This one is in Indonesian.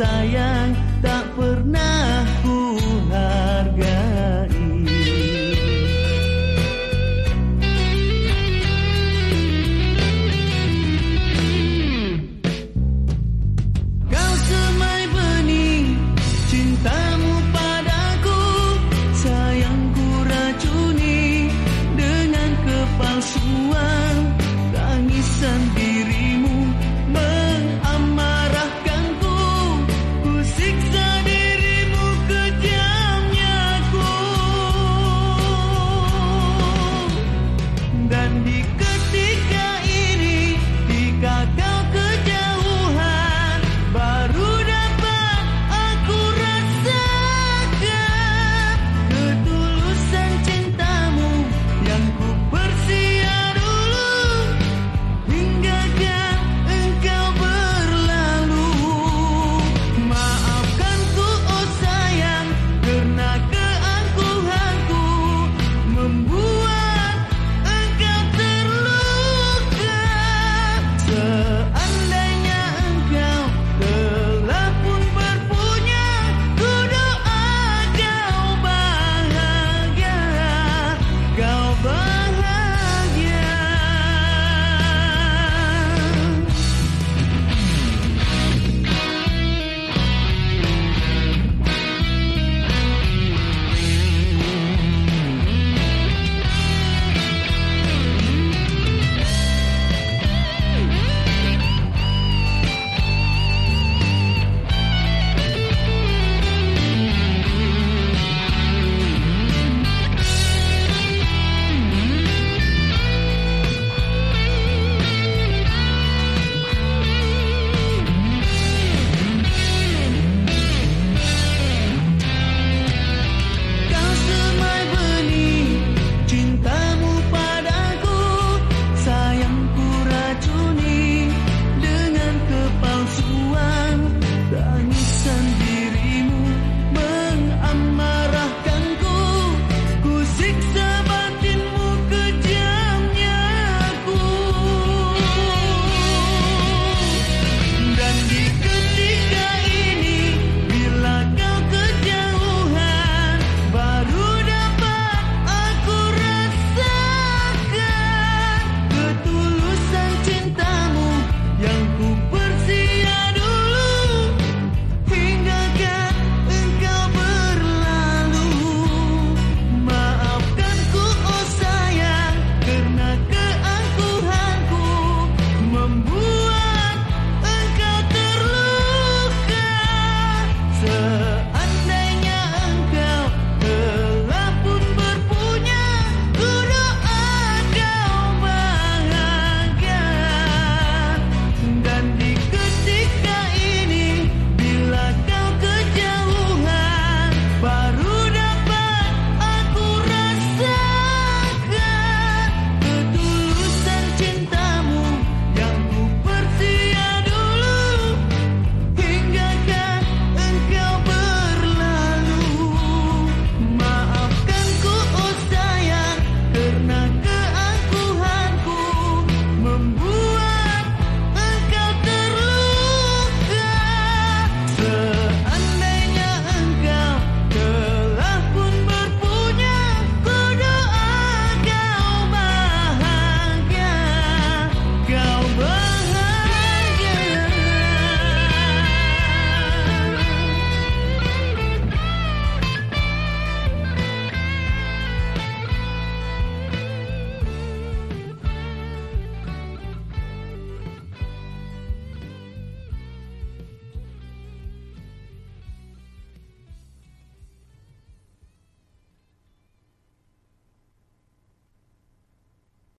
sayang Tak pernah